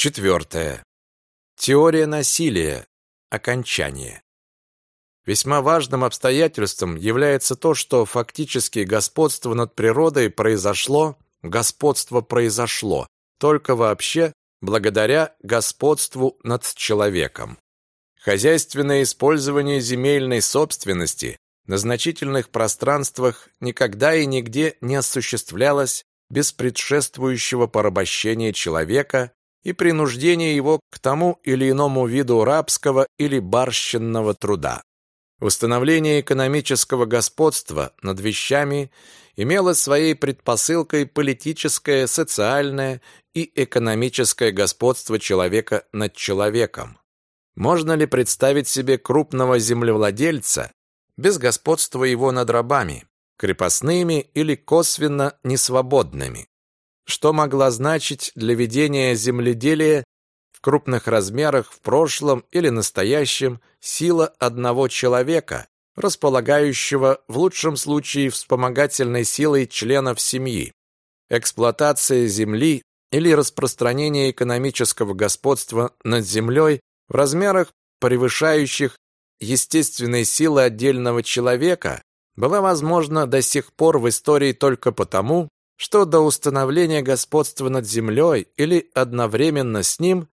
Четвертое. Теория насилия. Окончание. Весьма важным обстоятельством является то, что фактически господство над природой произошло, господство произошло, только вообще благодаря господству над человеком. Хозяйственное использование земельной собственности на значительных пространствах никогда и нигде не осуществлялось без предшествующего порабощения человека и принуждения его к тому или иному виду рабского или барщинного труда. Установление экономического господства над вещами имело своей предпосылкой политическое, социальное и экономическое господство человека над человеком. Можно ли представить себе крупного землевладельца без господства его над рабами, крепостными или косвенно несвободными? Что могла значить для ведения земледелия в крупных размерах в прошлом или настоящем сила одного человека, располагающего в лучшем случае вспомогательной силой членов семьи. Эксплуатация земли или распространение экономического господства над землей в размерах, превышающих естественные силы отдельного человека, была возможна до сих пор в истории только потому, что до установления господства над землей или одновременно с ним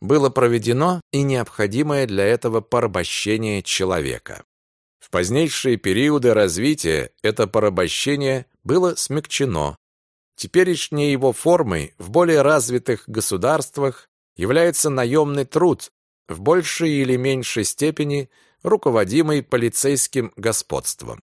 было проведено и необходимое для этого порабощение человека. В позднейшие периоды развития это порабощение было смягчено. Теперешней его формой в более развитых государствах является наемный труд, в большей или меньшей степени руководимый полицейским господством.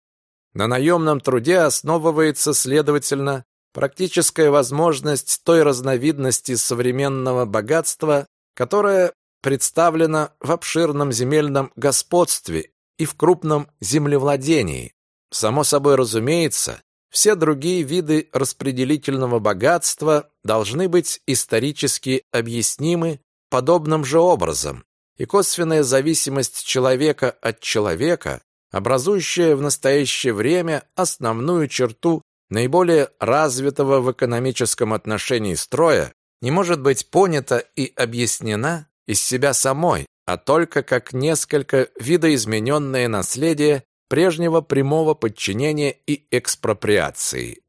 На наемном труде основывается, следовательно, практическая возможность той разновидности современного богатства, которая представлена в обширном земельном господстве и в крупном землевладении. Само собой разумеется, все другие виды распределительного богатства должны быть исторически объяснимы подобным же образом, и косвенная зависимость человека от человека, образующая в настоящее время основную черту наиболее развитого в экономическом отношении строя, не может быть понята и объяснена из себя самой, а только как несколько видоизмененное наследие прежнего прямого подчинения и экспроприации.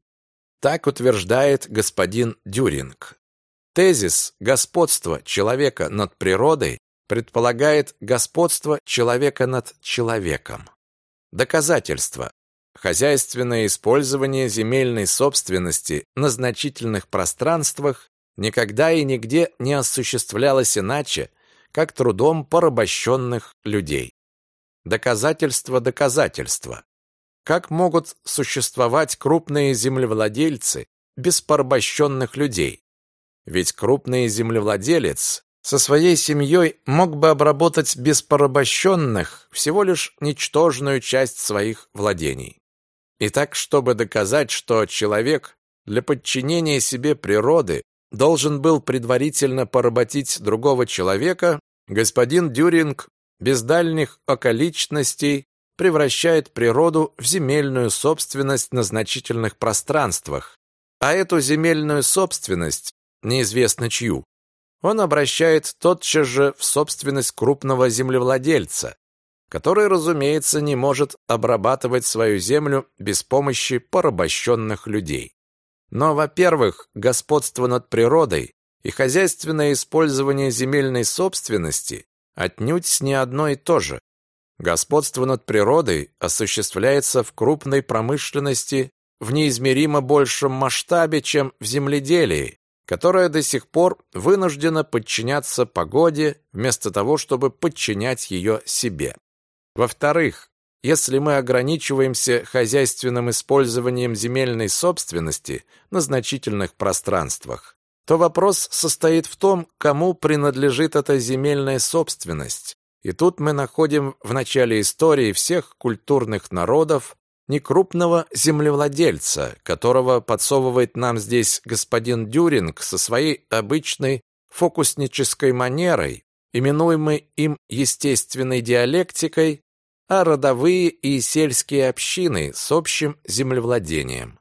Так утверждает господин Дюринг. Тезис господства человека над природой предполагает господство человека над человеком. Доказательство. Хозяйственное использование земельной собственности на значительных пространствах никогда и нигде не осуществлялось иначе, как трудом порабощенных людей. Доказательство доказательства. Как могут существовать крупные землевладельцы без порабощенных людей? Ведь крупный землевладелец со своей семьей мог бы обработать без порабощенных всего лишь ничтожную часть своих владений. Итак, чтобы доказать, что человек для подчинения себе природы должен был предварительно поработить другого человека, господин Дюринг без дальних околичностей превращает природу в земельную собственность на значительных пространствах, а эту земельную собственность, неизвестно чью, он обращает тотчас же в собственность крупного землевладельца, который, разумеется, не может обрабатывать свою землю без помощи порабощенных людей. Но, во-первых, господство над природой и хозяйственное использование земельной собственности отнюдь не одно и то же. Господство над природой осуществляется в крупной промышленности в неизмеримо большем масштабе, чем в земледелии, которое до сих пор вынуждено подчиняться погоде вместо того, чтобы подчинять ее себе. Во-вторых, если мы ограничиваемся хозяйственным использованием земельной собственности на значительных пространствах, то вопрос состоит в том, кому принадлежит эта земельная собственность. И тут мы находим в начале истории всех культурных народов некрупного землевладельца, которого подсовывает нам здесь господин Дюринг со своей обычной фокуснической манерой, именуемой им естественной диалектикой, а родовые и сельские общины с общим землевладением.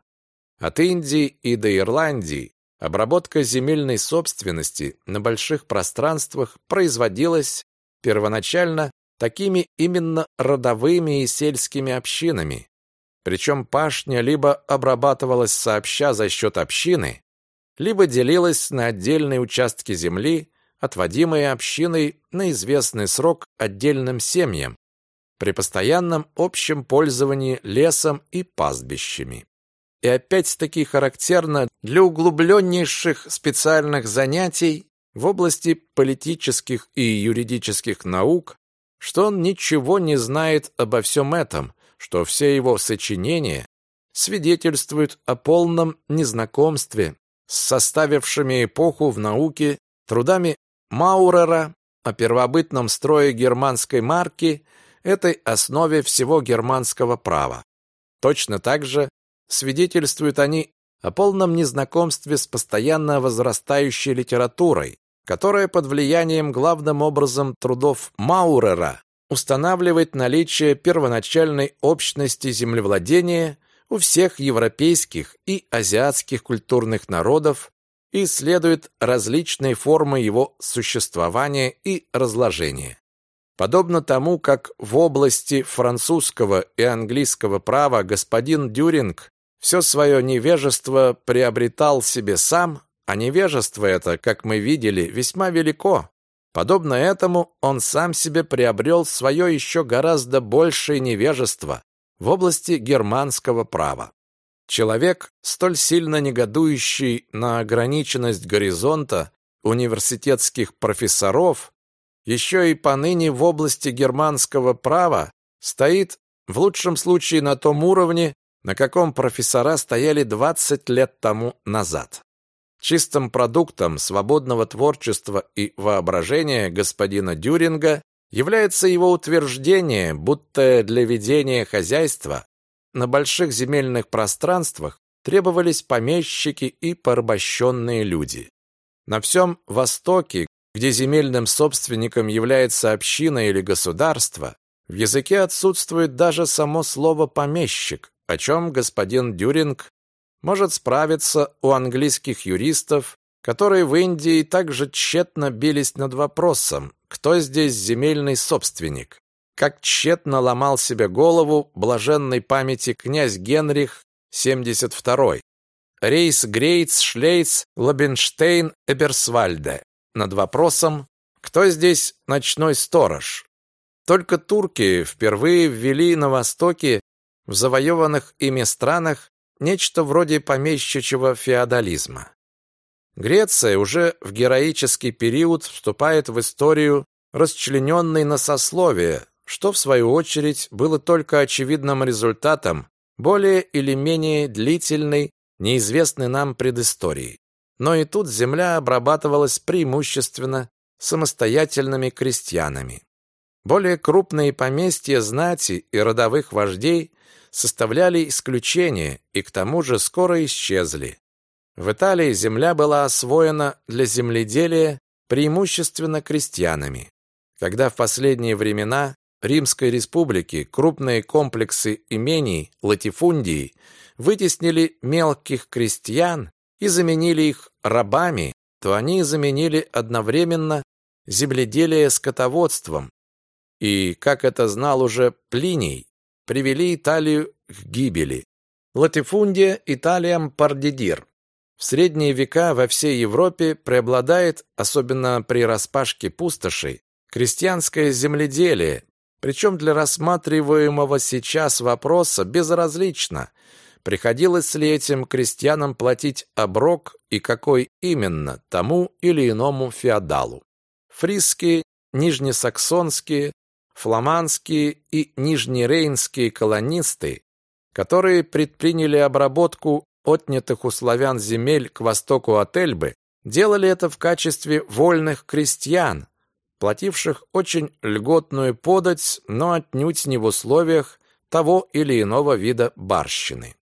От Индии и до Ирландии, обработка земельной собственности на больших пространствах производилась первоначально такими именно родовыми и сельскими общинами. Причем пашня либо обрабатывалась сообща за счет общины, либо делилась на отдельные участки земли, отводимые общиной на известный срок отдельным семьям, при постоянном общем пользовании лесом и пастбищами. И опять-таки характерно для углубленнейших специальных занятий в области политических и юридических наук, что он ничего не знает обо всем этом, что все его сочинения свидетельствуют о полном незнакомстве с составившими эпоху в науке трудами Маурера о первобытном строе германской марки, этой основе всего германского права. Точно так же свидетельствуют они о полном незнакомстве с постоянно возрастающей литературой, которая под влиянием главным образом трудов Маурера устанавливает наличие первоначальной общности землевладения у всех европейских и азиатских культурных народов исследует различные формы его существования и разложения. Подобно тому, как в области французского и английского права господин Дюринг все свое невежество приобретал себе сам, а невежество это, как мы видели, весьма велико. Подобно этому он сам себе приобрел свое еще гораздо большее невежество в области германского права. Человек, столь сильно негодующий на ограниченность горизонта университетских профессоров, еще и поныне в области германского права стоит в лучшем случае на том уровне, на каком профессора стояли 20 лет тому назад. Чистым продуктом свободного творчества и воображения господина Дюринга является его утверждение, будто для ведения хозяйства на больших земельных пространствах требовались помещики и порабощенные люди. На всем Востоке, где земельным собственником является община или государство, в языке отсутствует даже само слово «помещик», о чем господин Дюринг может справиться у английских юристов, которые в Индии также тщетно бились над вопросом, кто здесь земельный собственник. Как тщетно ломал себе голову блаженной памяти князь Генрих 72 Рейс Грейц, Шлейц, Лабенштейн, Эберсвальде над вопросом, кто здесь ночной сторож. Только турки впервые ввели на Востоке в завоеванных ими странах нечто вроде помещичьего феодализма. Греция уже в героический период вступает в историю расчлененной на сословия, что в свою очередь было только очевидным результатом более или менее длительной, неизвестной нам предыстории. Но и тут земля обрабатывалась преимущественно самостоятельными крестьянами. Более крупные поместья знати и родовых вождей составляли исключение и к тому же скоро исчезли. В Италии земля была освоена для земледелия преимущественно крестьянами. Когда в последние времена Римской республики крупные комплексы имений, латифундии вытеснили мелких крестьян и заменили их рабами, то они заменили одновременно земледелие скотоводством. И, как это знал уже Плиний, привели Италию к гибели. Латифундия Италиям пардидир. В средние века во всей Европе преобладает, особенно при распашке пустошей, крестьянское земледелие, причем для рассматриваемого сейчас вопроса безразлично, приходилось ли этим крестьянам платить оброк и какой именно тому или иному феодалу. Фрисские, нижнесаксонские, фламандские и нижнерейнские колонисты, которые предприняли обработку отнятых у славян земель к востоку от Эльбы, делали это в качестве вольных крестьян, плативших очень льготную подать, но отнюдь не в условиях того или иного вида барщины.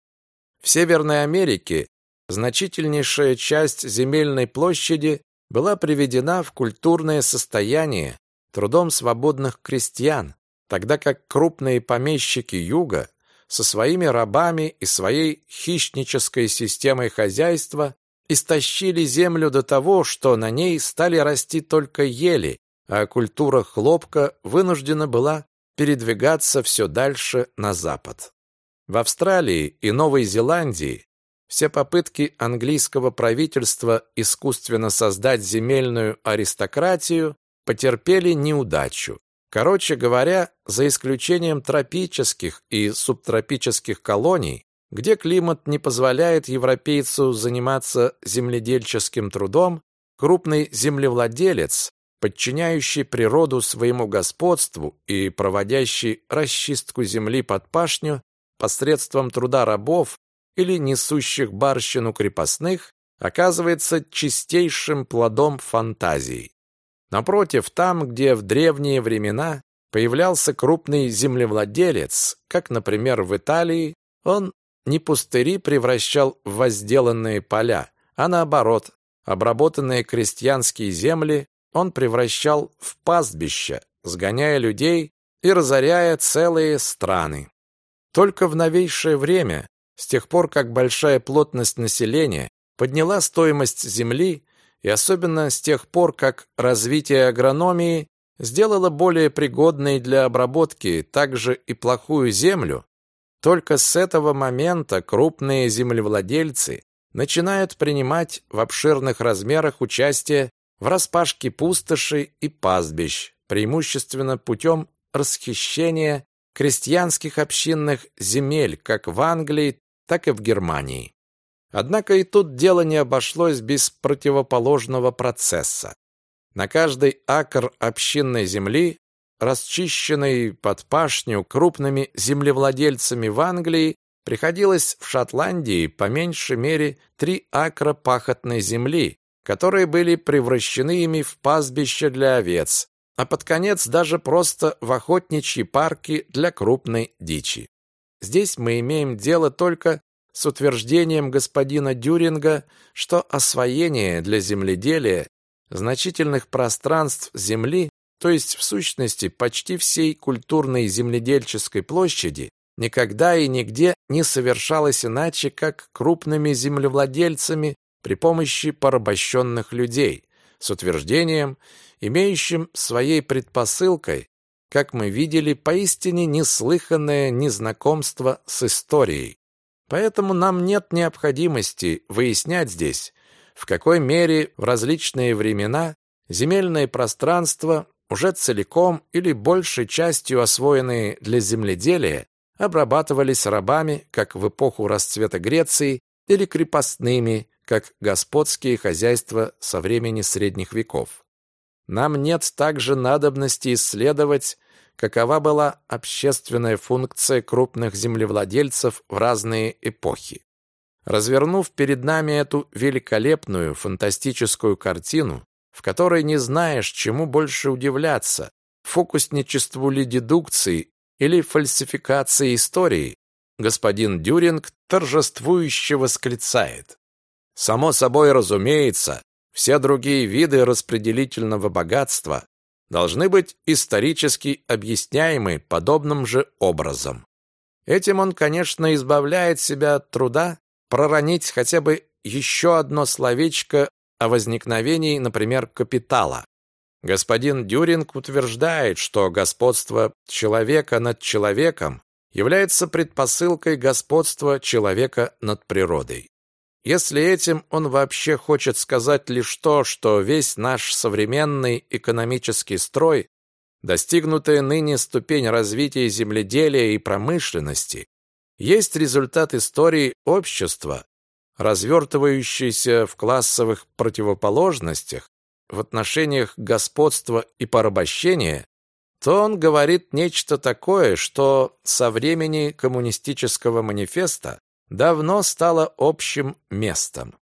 В Северной Америке значительнейшая часть земельной площади была приведена в культурное состояние трудом свободных крестьян, тогда как крупные помещики юга со своими рабами и своей хищнической системой хозяйства истощили землю до того, что на ней стали расти только ели, а культура хлопка вынуждена была передвигаться все дальше на запад. В Австралии и Новой Зеландии все попытки английского правительства искусственно создать земельную аристократию потерпели неудачу. Короче говоря, за исключением тропических и субтропических колоний, где климат не позволяет европейцу заниматься земледельческим трудом, крупный землевладелец, подчиняющий природу своему господству и проводящий расчистку земли под пашню посредством труда рабов или несущих барщину крепостных, оказывается чистейшим плодом фантазии. Напротив, там, где в древние времена появлялся крупный землевладелец, как, например, в Италии, он не пустыри превращал в возделанные поля, а наоборот, обработанные крестьянские земли он превращал в пастбища, сгоняя людей и разоряя целые страны. Только в новейшее время, с тех пор, как большая плотность населения подняла стоимость земли, и особенно с тех пор, как развитие агрономии сделало более пригодной для обработки также и плохую землю, только с этого момента крупные землевладельцы начинают принимать в обширных размерах участие в распашке пустоши и пастбищ, преимущественно путем расхищения крестьянских общинных земель как в Англии, так и в Германии. Однако и тут дело не обошлось без противоположного процесса. На каждый акр общинной земли расчищенный под пашню крупными землевладельцами в Англии, приходилось в Шотландии по меньшей мере три акра пахотной земли, которые были превращены ими в пастбище для овец, а под конец даже просто в охотничьи парки для крупной дичи. Здесь мы имеем дело только с утверждением господина Дюринга, что освоение для земледелия значительных пространств земли то есть в сущности почти всей культурной земледельческой площади, никогда и нигде не совершалось иначе, как крупными землевладельцами при помощи порабощенных людей, с утверждением, имеющим своей предпосылкой, как мы видели, поистине неслыханное незнакомство с историей. Поэтому нам нет необходимости выяснять здесь, в какой мере в различные времена земельное пространство уже целиком или большей частью освоенные для земледелия, обрабатывались рабами, как в эпоху расцвета Греции, или крепостными, как господские хозяйства со времени средних веков. Нам нет также надобности исследовать, какова была общественная функция крупных землевладельцев в разные эпохи. Развернув перед нами эту великолепную фантастическую картину, в которой не знаешь, чему больше удивляться, фокусничеству ли дедукции или фальсификации истории, господин Дюринг торжествующе восклицает. Само собой разумеется, все другие виды распределительного богатства должны быть исторически объясняемы подобным же образом. Этим он, конечно, избавляет себя от труда проронить хотя бы еще одно словечко о возникновении, например, капитала. Господин Дюринг утверждает, что господство человека над человеком является предпосылкой господства человека над природой. Если этим он вообще хочет сказать лишь то, что весь наш современный экономический строй, достигнутая ныне ступень развития земледелия и промышленности, есть результат истории общества, развертывающийся в классовых противоположностях, в отношениях господства и порабощения, то он говорит нечто такое, что со времени коммунистического манифеста давно стало общим местом.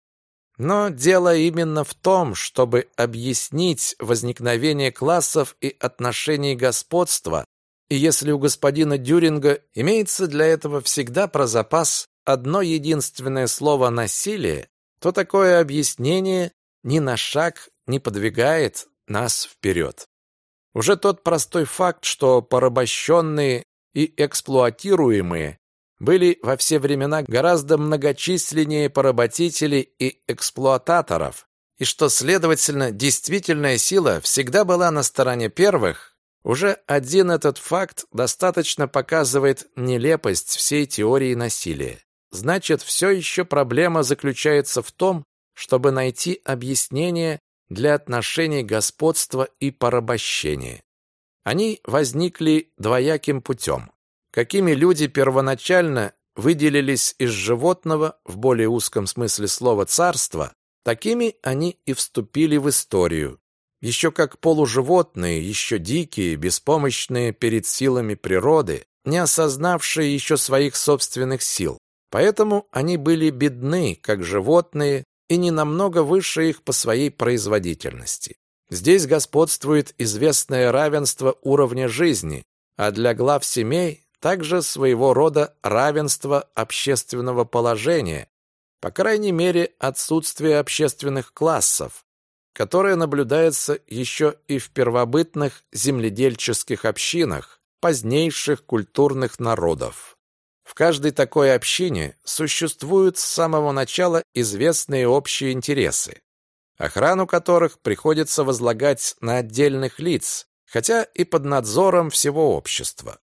Но дело именно в том, чтобы объяснить возникновение классов и отношений господства, и если у господина Дюринга имеется для этого всегда про запас одно единственное слово «насилие», то такое объяснение ни на шаг не подвигает нас вперед. Уже тот простой факт, что порабощенные и эксплуатируемые были во все времена гораздо многочисленнее поработителей и эксплуататоров, и что, следовательно, действительная сила всегда была на стороне первых, уже один этот факт достаточно показывает нелепость всей теории насилия. Значит, все еще проблема заключается в том, чтобы найти объяснение для отношений господства и порабощения. Они возникли двояким путем. Какими люди первоначально выделились из животного в более узком смысле слова царства, такими они и вступили в историю. Еще как полуживотные, еще дикие, беспомощные перед силами природы, не осознавшие еще своих собственных сил. Поэтому они были бедны, как животные, и не намного выше их по своей производительности. Здесь господствует известное равенство уровня жизни, а для глав семей также своего рода равенство общественного положения, по крайней мере отсутствие общественных классов, которое наблюдается еще и в первобытных земледельческих общинах позднейших культурных народов. В каждой такой общине существуют с самого начала известные общие интересы, охрану которых приходится возлагать на отдельных лиц, хотя и под надзором всего общества.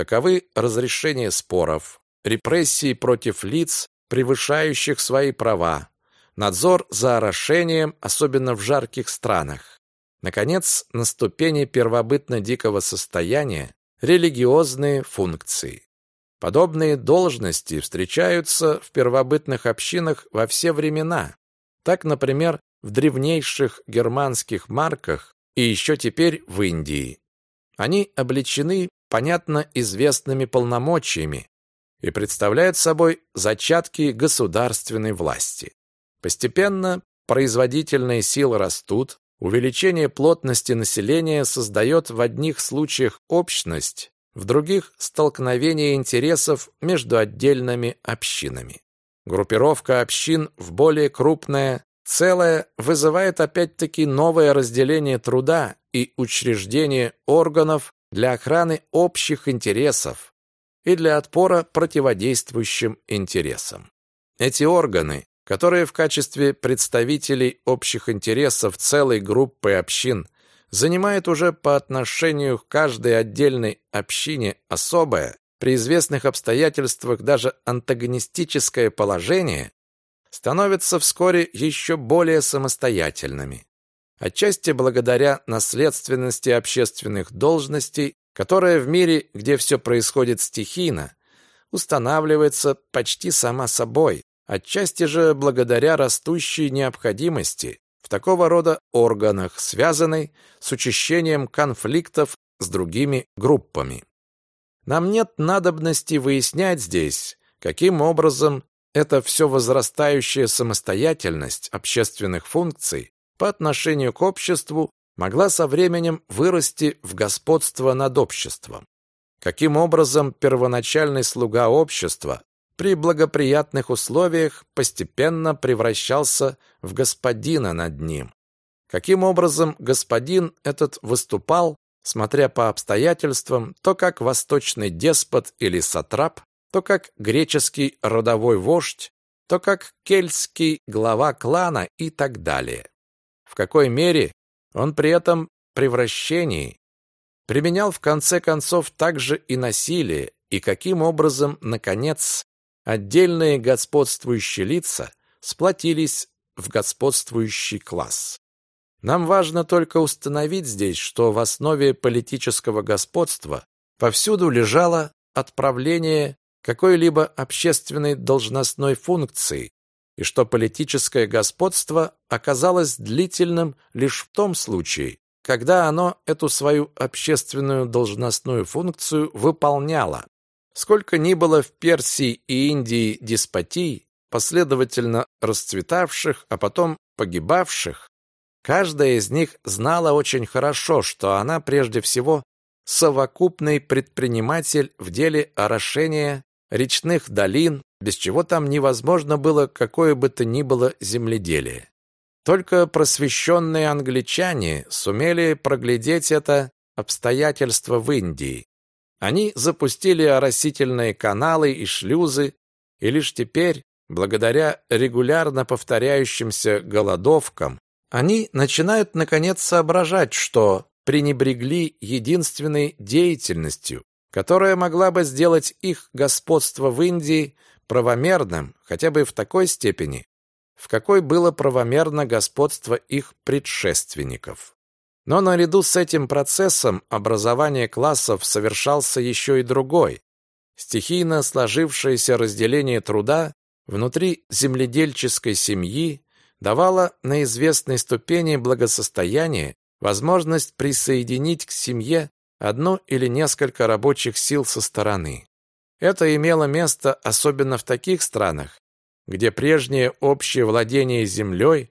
Таковы разрешение споров, репрессии против лиц, превышающих свои права, надзор за орошением, особенно в жарких странах. Наконец, на ступени первобытно-дикого состояния религиозные функции. Подобные должности встречаются в первобытных общинах во все времена. Так, например, в древнейших германских марках и еще теперь в Индии. Они обличены, понятно, известными полномочиями и представляют собой зачатки государственной власти. Постепенно производительные силы растут, увеличение плотности населения создает в одних случаях общность, в других – столкновение интересов между отдельными общинами. Группировка общин в более крупное целое вызывает опять-таки новое разделение труда и учреждение органов для охраны общих интересов и для отпора противодействующим интересам. Эти органы которые в качестве представителей общих интересов целой группы общин занимают уже по отношению к каждой отдельной общине особое, при известных обстоятельствах даже антагонистическое положение, становятся вскоре еще более самостоятельными. Отчасти благодаря наследственности общественных должностей, которая в мире, где все происходит стихийно, устанавливается почти сама собой, отчасти же благодаря растущей необходимости в такого рода органах, связанной с учащением конфликтов с другими группами. Нам нет надобности выяснять здесь, каким образом эта все возрастающая самостоятельность общественных функций по отношению к обществу могла со временем вырасти в господство над обществом. Каким образом первоначальный слуга общества при благоприятных условиях постепенно превращался в господина над ним. Каким образом господин этот выступал, смотря по обстоятельствам, то как восточный деспот или сатрап, то как греческий родовой вождь, то как кельтский глава клана и так далее. В какой мере он при этом превращении применял в конце концов также и насилие, и каким образом, наконец, Отдельные господствующие лица сплотились в господствующий класс. Нам важно только установить здесь, что в основе политического господства повсюду лежало отправление какой-либо общественной должностной функции, и что политическое господство оказалось длительным лишь в том случае, когда оно эту свою общественную должностную функцию выполняло. Сколько ни было в Персии и Индии деспотий, последовательно расцветавших, а потом погибавших, каждая из них знала очень хорошо, что она прежде всего совокупный предприниматель в деле орошения речных долин, без чего там невозможно было какое бы то ни было земледелие. Только просвещенные англичане сумели проглядеть это обстоятельство в Индии, Они запустили оросительные каналы и шлюзы, и лишь теперь, благодаря регулярно повторяющимся голодовкам, они начинают наконец соображать, что пренебрегли единственной деятельностью, которая могла бы сделать их господство в Индии правомерным хотя бы в такой степени, в какой было правомерно господство их предшественников. Но наряду с этим процессом образования классов совершался еще и другой. Стихийно сложившееся разделение труда внутри земледельческой семьи давало на известной ступени благосостояния возможность присоединить к семье одну или несколько рабочих сил со стороны. Это имело место особенно в таких странах, где прежнее общее владение землей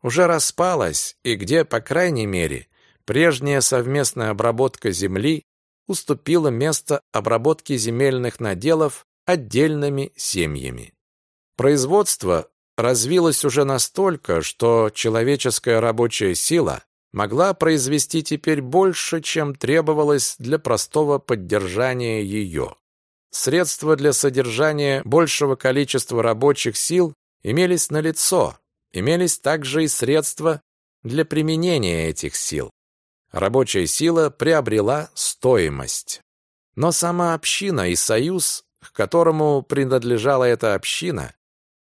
уже распалась и где, по крайней мере, прежняя совместная обработка земли уступила место обработке земельных наделов отдельными семьями. Производство развилось уже настолько, что человеческая рабочая сила могла произвести теперь больше, чем требовалось для простого поддержания ее. Средства для содержания большего количества рабочих сил имелись налицо, имелись также и средства для применения этих сил. Рабочая сила приобрела стоимость. Но сама община и союз, к которому принадлежала эта община,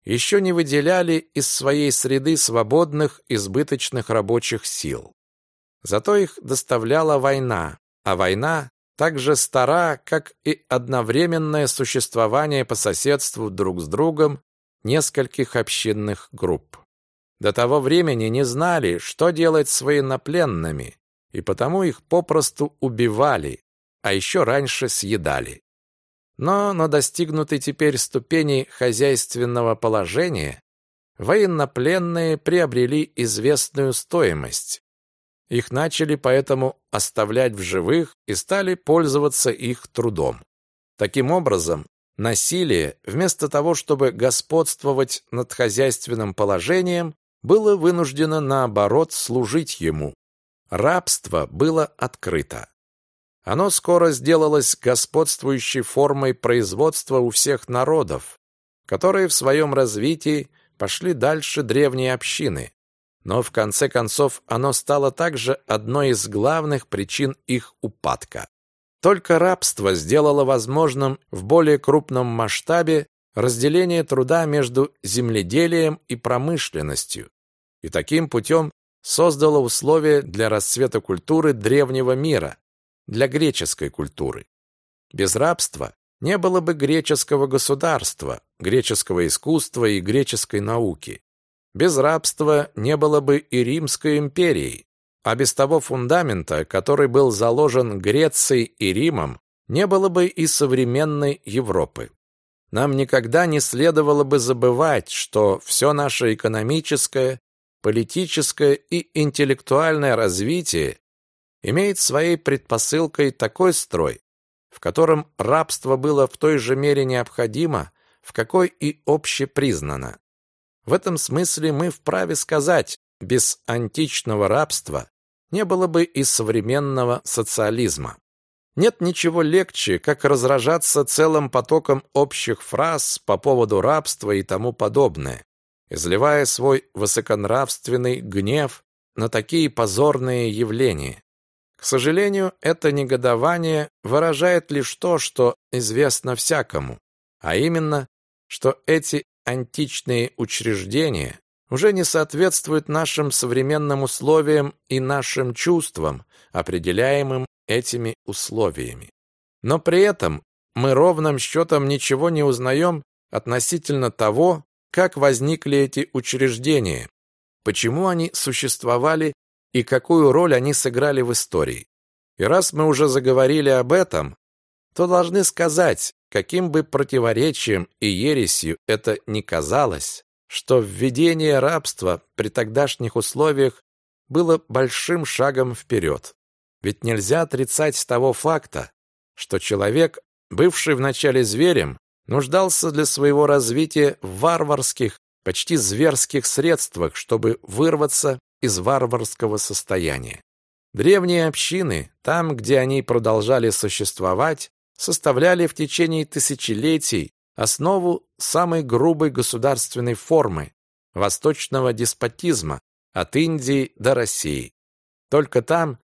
еще не выделяли из своей среды свободных избыточных рабочих сил. Зато их доставляла война, а война так же стара, как и одновременное существование по соседству друг с другом нескольких общинных групп. До того времени не знали, что делать с военнопленными, и потому их попросту убивали, а еще раньше съедали. Но на достигнутой теперь ступени хозяйственного положения военнопленные приобрели известную стоимость. Их начали поэтому оставлять в живых и стали пользоваться их трудом. Таким образом, насилие, вместо того, чтобы господствовать над хозяйственным положением, было вынуждено, наоборот, служить ему. Рабство было открыто. Оно скоро сделалось господствующей формой производства у всех народов, которые в своем развитии пошли дальше древней общины. Но в конце концов оно стало также одной из главных причин их упадка. Только рабство сделало возможным в более крупном масштабе разделение труда между земледелием и промышленностью, и таким путем создало условия для расцвета культуры древнего мира, для греческой культуры. Без рабства не было бы греческого государства, греческого искусства и греческой науки. Без рабства не было бы и Римской империи, а без того фундамента, который был заложен Грецией и Римом, не было бы и современной Европы. Нам никогда не следовало бы забывать, что все наше экономическое, политическое и интеллектуальное развитие имеет своей предпосылкой такой строй, в котором рабство было в той же мере необходимо, в какой и общепризнано. В этом смысле мы вправе сказать, без античного рабства не было бы и современного социализма. Нет ничего легче, как разражаться целым потоком общих фраз по поводу рабства и тому подобное, изливая свой высоконравственный гнев на такие позорные явления. К сожалению, это негодование выражает лишь то, что известно всякому, а именно, что эти античные учреждения уже не соответствуют нашим современным условиям и нашим чувствам, определяемым этими условиями. Но при этом мы ровным счетом ничего не узнаем относительно того, как возникли эти учреждения, почему они существовали и какую роль они сыграли в истории. И раз мы уже заговорили об этом, то должны сказать, каким бы противоречием и ересью это ни казалось, что введение рабства при тогдашних условиях было большим шагом вперед. Ведь нельзя отрицать того факта, что человек, бывший вначале зверем, нуждался для своего развития в варварских, почти зверских средствах, чтобы вырваться из варварского состояния. Древние общины, там, где они продолжали существовать, составляли в течение тысячелетий основу самой грубой государственной формы восточного деспотизма от Индии до России. Только там,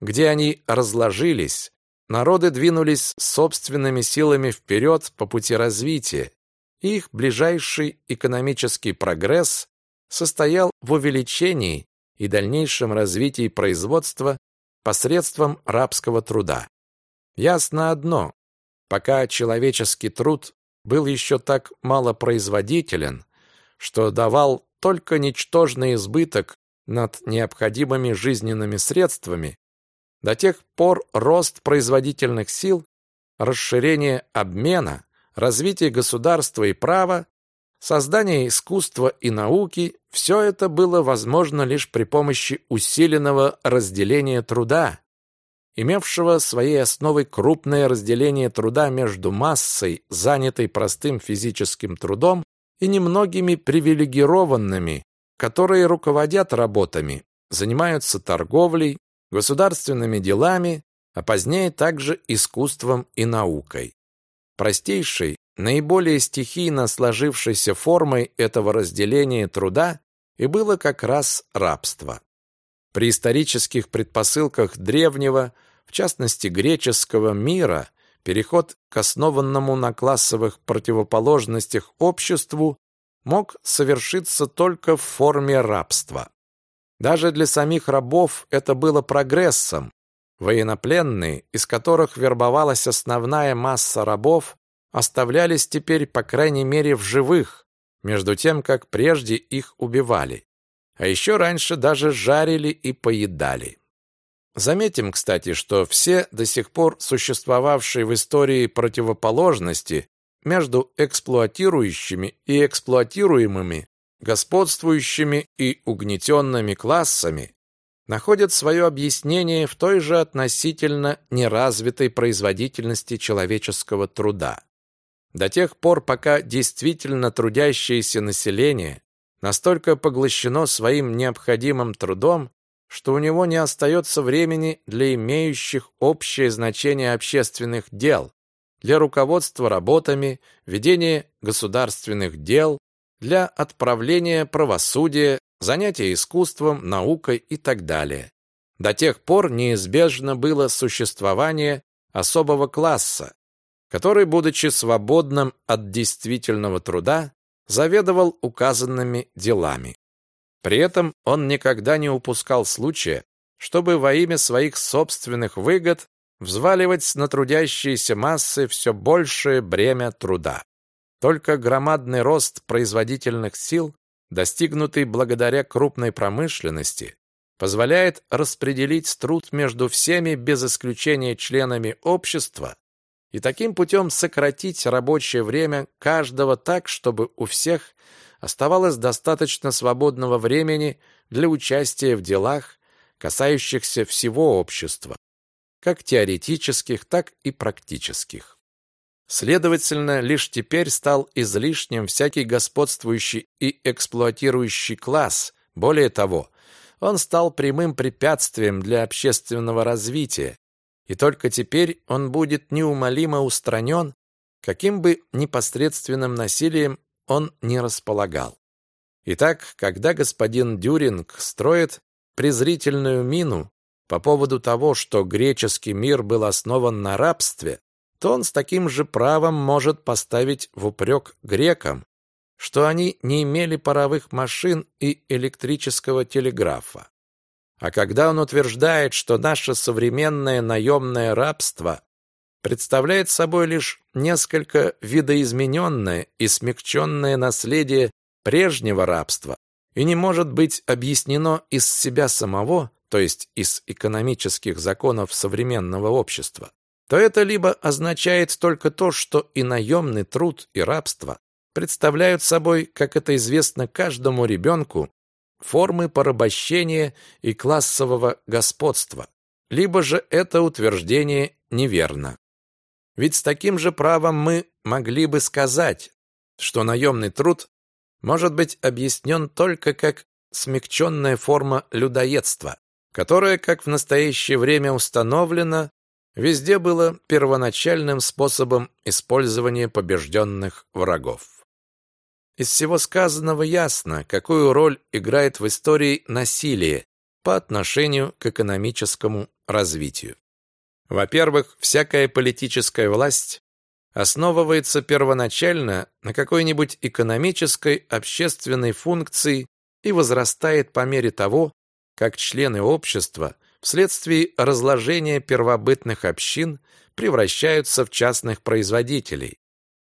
где они разложились, народы двинулись собственными силами вперед по пути развития. Их ближайший экономический прогресс состоял в увеличении и дальнейшем развитии производства посредством рабского труда. Ясно одно, пока человеческий труд был еще так малопроизводителен, что давал только ничтожный избыток над необходимыми жизненными средствами, до тех пор рост производительных сил, расширение обмена, развитие государства и права, создание искусства и науки – все это было возможно лишь при помощи усиленного разделения труда, имевшего своей основой крупное разделение труда между массой, занятой простым физическим трудом, и немногими привилегированными, которые руководят работами, занимаются торговлей, государственными делами, а позднее также искусством и наукой. Простейшей, наиболее стихийно сложившейся формой этого разделения труда и было как раз рабство. При исторических предпосылках древнего, в частности греческого мира, переход к основанному на классовых противоположностях обществу мог совершиться только в форме рабства. Даже для самих рабов это было прогрессом. Военнопленные, из которых вербовалась основная масса рабов, оставлялись теперь, по крайней мере, в живых, между тем, как прежде их убивали. А еще раньше даже жарили и поедали. Заметим, кстати, что все до сих пор существовавшие в истории противоположности между эксплуатирующими и эксплуатируемыми господствующими и угнетенными классами находят свое объяснение в той же относительно неразвитой производительности человеческого труда. До тех пор, пока действительно трудящееся население настолько поглощено своим необходимым трудом, что у него не остается времени для имеющих общее значение общественных дел, для руководства работами, ведения государственных дел, для отправления правосудия, занятия искусством, наукой и так далее. До тех пор неизбежно было существование особого класса, который, будучи свободным от действительного труда, заведовал указанными делами. При этом он никогда не упускал случая, чтобы во имя своих собственных выгод взваливать на трудящиеся массы все большее бремя труда. Только громадный рост производительных сил, достигнутый благодаря крупной промышленности, позволяет распределить труд между всеми без исключения членами общества и таким путем сократить рабочее время каждого так, чтобы у всех оставалось достаточно свободного времени для участия в делах, касающихся всего общества, как теоретических, так и практических. Следовательно, лишь теперь стал излишним всякий господствующий и эксплуатирующий класс. Более того, он стал прямым препятствием для общественного развития, и только теперь он будет неумолимо устранен, каким бы непосредственным насилием он не располагал. Итак, когда господин Дюринг строит презрительную мину по поводу того, что греческий мир был основан на рабстве, то он с таким же правом может поставить в упрек грекам, что они не имели паровых машин и электрического телеграфа. А когда он утверждает, что наше современное наемное рабство представляет собой лишь несколько видоизмененное и смягченное наследие прежнего рабства и не может быть объяснено из себя самого, то есть из экономических законов современного общества, то это либо означает только то, что и наемный труд, и рабство представляют собой, как это известно каждому ребенку, формы порабощения и классового господства, либо же это утверждение неверно. Ведь с таким же правом мы могли бы сказать, что наемный труд может быть объяснен только как смягченная форма людоедства, которое, как в настоящее время установлено, везде было первоначальным способом использования побежденных врагов. Из всего сказанного ясно, какую роль играет в истории насилие по отношению к экономическому развитию. Во-первых, всякая политическая власть основывается первоначально на какой-нибудь экономической общественной функции и возрастает по мере того, как члены общества вследствие разложения первобытных общин превращаются в частных производителей,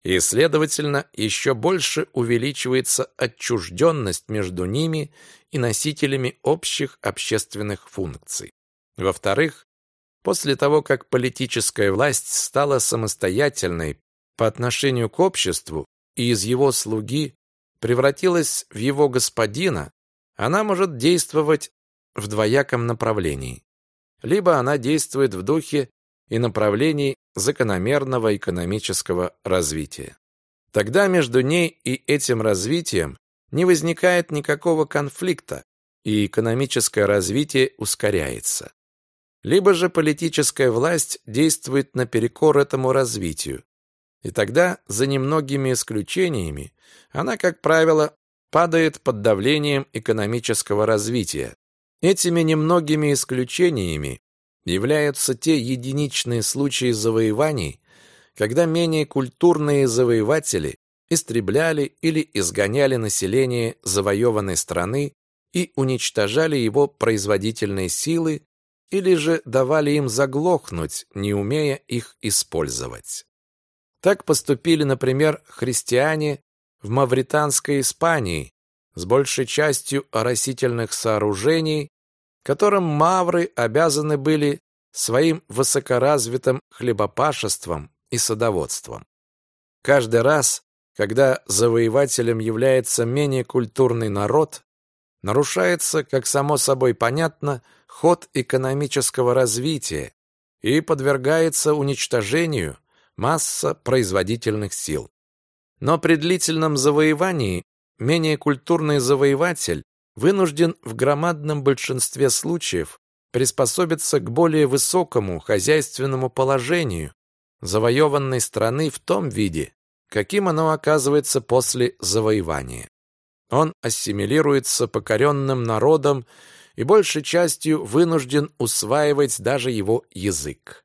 и, следовательно, еще больше увеличивается отчужденность между ними и носителями общих общественных функций. Во-вторых, после того, как политическая власть стала самостоятельной по отношению к обществу и из его слуги превратилась в его господина, она может действовать в двояком направлении. Либо она действует в духе и направлении закономерного экономического развития. Тогда между ней и этим развитием не возникает никакого конфликта, и экономическое развитие ускоряется. Либо же политическая власть действует наперекор этому развитию, и тогда, за немногими исключениями, она, как правило, падает под давлением экономического развития. Этими немногими исключениями являются те единичные случаи завоеваний, когда менее культурные завоеватели истребляли или изгоняли население завоеванной страны и уничтожали его производительные силы или же давали им заглохнуть, не умея их использовать. Так поступили, например, христиане в мавританской Испании с большей частью оросительных сооружений, которым мавры обязаны были своим высокоразвитым хлебопашеством и садоводством. Каждый раз, когда завоевателем является менее культурный народ, нарушается, как само собой понятно, ход экономического развития и подвергается уничтожению масса производительных сил. Но при длительном завоевании менее культурный завоеватель вынужден в громадном большинстве случаев приспособиться к более высокому хозяйственному положению завоеванной страны в том виде, каким оно оказывается после завоевания. Он ассимилируется покоренным народом и большей частью вынужден усваивать даже его язык.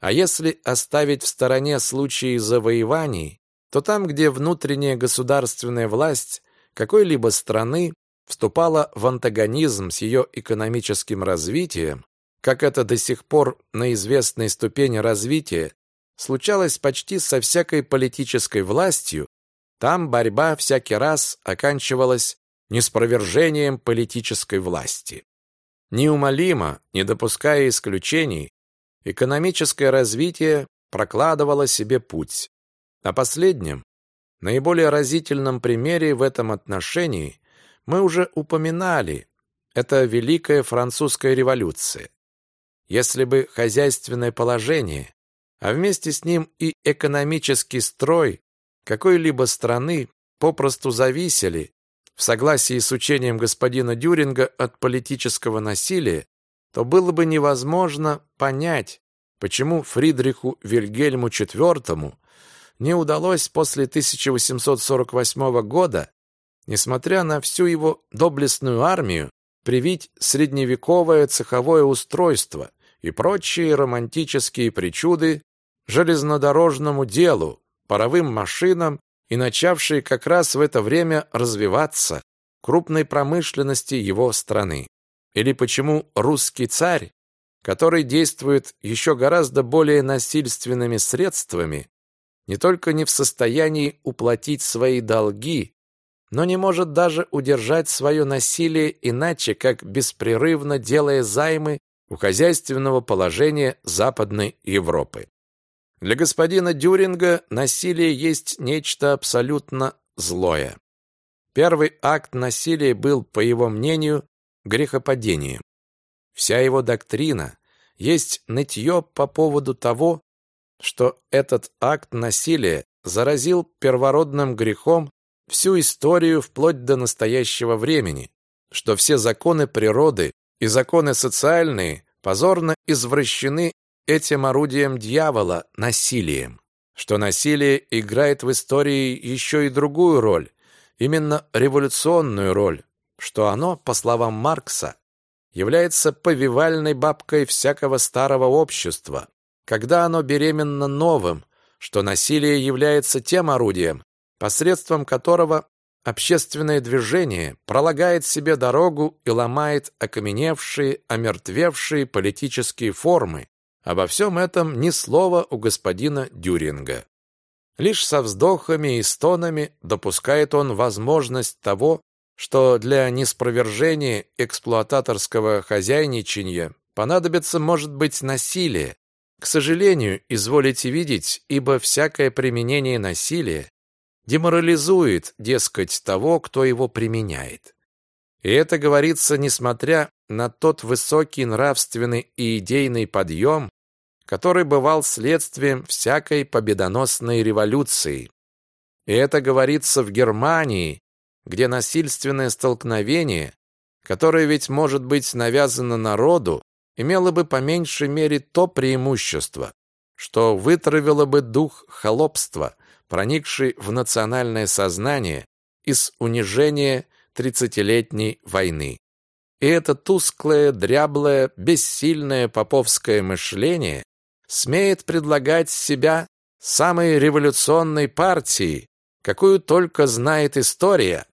А если оставить в стороне случаи завоеваний, то там, где внутренняя государственная власть какой-либо страны вступала в антагонизм с ее экономическим развитием, как это до сих пор на известной ступени развития случалось почти со всякой политической властью, там борьба всякий раз оканчивалась неспровержением политической власти. Неумолимо, не допуская исключений, экономическое развитие прокладывало себе путь. О последнем, наиболее разительном примере в этом отношении мы уже упоминали. Это Великая Французская революция. Если бы хозяйственное положение, а вместе с ним и экономический строй какой-либо страны попросту зависели, в согласии с учением господина Дюринга от политического насилия, то было бы невозможно понять, почему Фридриху Вильгельму IV не удалось после 1848 года Несмотря на всю его доблестную армию, привить средневековое цеховое устройство и прочие романтические причуды железнодорожному делу, паровым машинам и начавшие как раз в это время развиваться крупной промышленности его страны. Или почему русский царь, который действует еще гораздо более насильственными средствами, не только не в состоянии уплатить свои долги, но не может даже удержать свое насилие иначе, как беспрерывно делая займы у хозяйственного положения Западной Европы. Для господина Дюринга насилие есть нечто абсолютно злое. Первый акт насилия был, по его мнению, грехопадением. Вся его доктрина есть нытье по поводу того, что этот акт насилия заразил первородным грехом всю историю вплоть до настоящего времени, что все законы природы и законы социальные позорно извращены этим орудием дьявола – насилием. Что насилие играет в истории еще и другую роль, именно революционную роль, что оно, по словам Маркса, является повивальной бабкой всякого старого общества, когда оно беременно новым, что насилие является тем орудием, посредством которого общественное движение пролагает себе дорогу и ломает окаменевшие, омертвевшие политические формы. Обо всем этом ни слова у господина Дюринга. Лишь со вздохами и стонами допускает он возможность того, что для неспровержения эксплуататорского хозяйничания понадобится, может быть, насилие. К сожалению, изволите видеть, ибо всякое применение насилия деморализует, дескать, того, кто его применяет. И это говорится, несмотря на тот высокий нравственный и идейный подъем, который бывал следствием всякой победоносной революции. И это говорится в Германии, где насильственное столкновение, которое ведь может быть навязано народу, имело бы по меньшей мере то преимущество, что вытравило бы дух холопства, проникший в национальное сознание из унижения тридцатилетней войны. И это тусклое, дряблое, бессильное поповское мышление смеет предлагать себя самой революционной партией, какую только знает история,